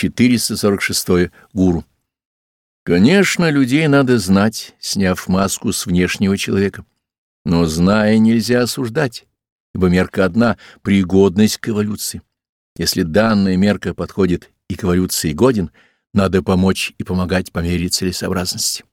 446. Гуру. Конечно, людей надо знать, сняв маску с внешнего человека. Но зная, нельзя осуждать, ибо мерка одна — пригодность к эволюции. Если данная мерка подходит и к эволюции годен, надо помочь и помогать по мере целесообразности.